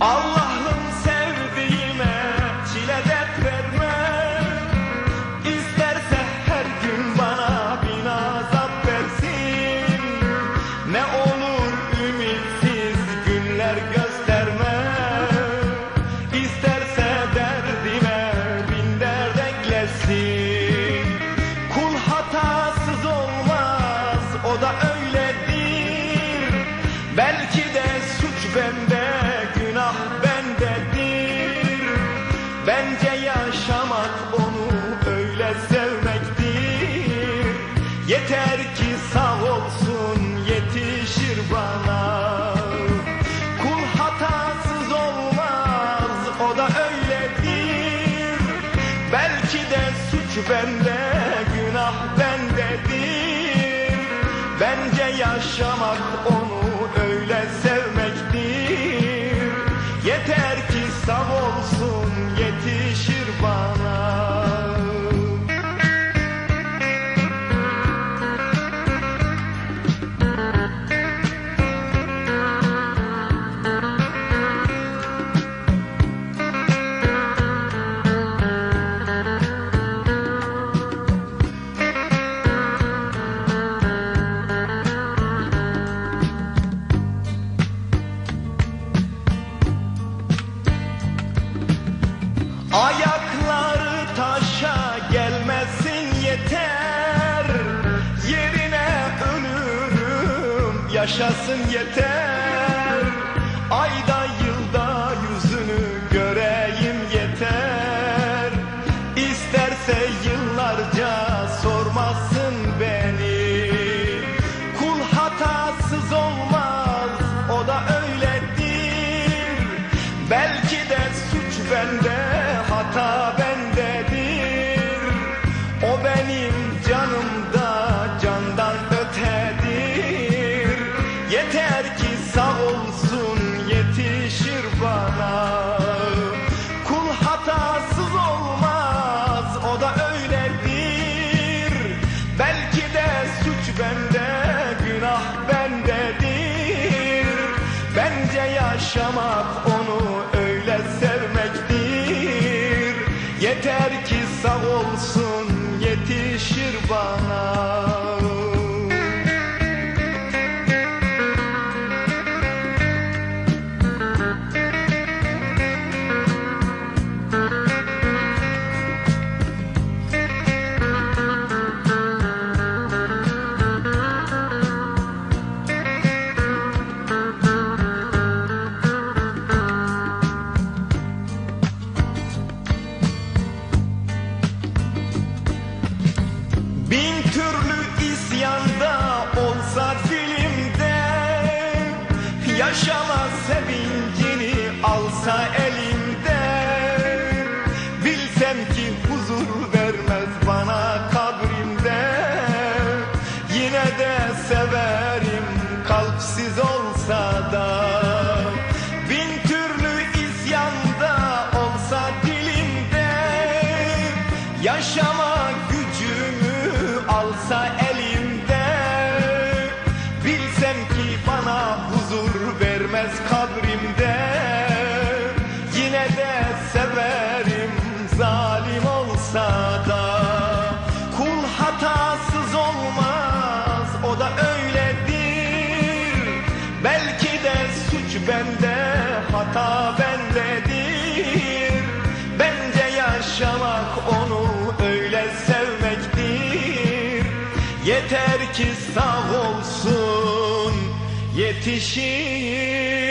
Allah'ım suç bende günah bendedir Bence yaşamak onu öyle sevmektir Yeter ki sağ olsun yetişir Ayakları taşa gelmesin yeter. Yerine ölürüm yaşasın yeter. Ayda yılda yüzünü göreyim yeter. İsterse yıllarca sormasın beni. Kul hatasız olmaz o da öyledir. Belki de suç bende yaşamak onu öyle sevmektir. Yeter ki sağ olsun yetişir bana Yaşama sevincini alsa elimde Bilsem ki huzur vermez bana kabrimde. Yine de severim kalpsiz olsa da. Bin türlü isyanda olsa dilimde. Yaşama gücümü alsa elimde bana huzur vermez kabrimde. Yine de severim zalim olsa da. Kul hatasız olmaz o da öyledir. Belki de suç bende hata bendedir. Bence yaşamak onu öyle sevmektir. Yeter ki sağ olsun yetişir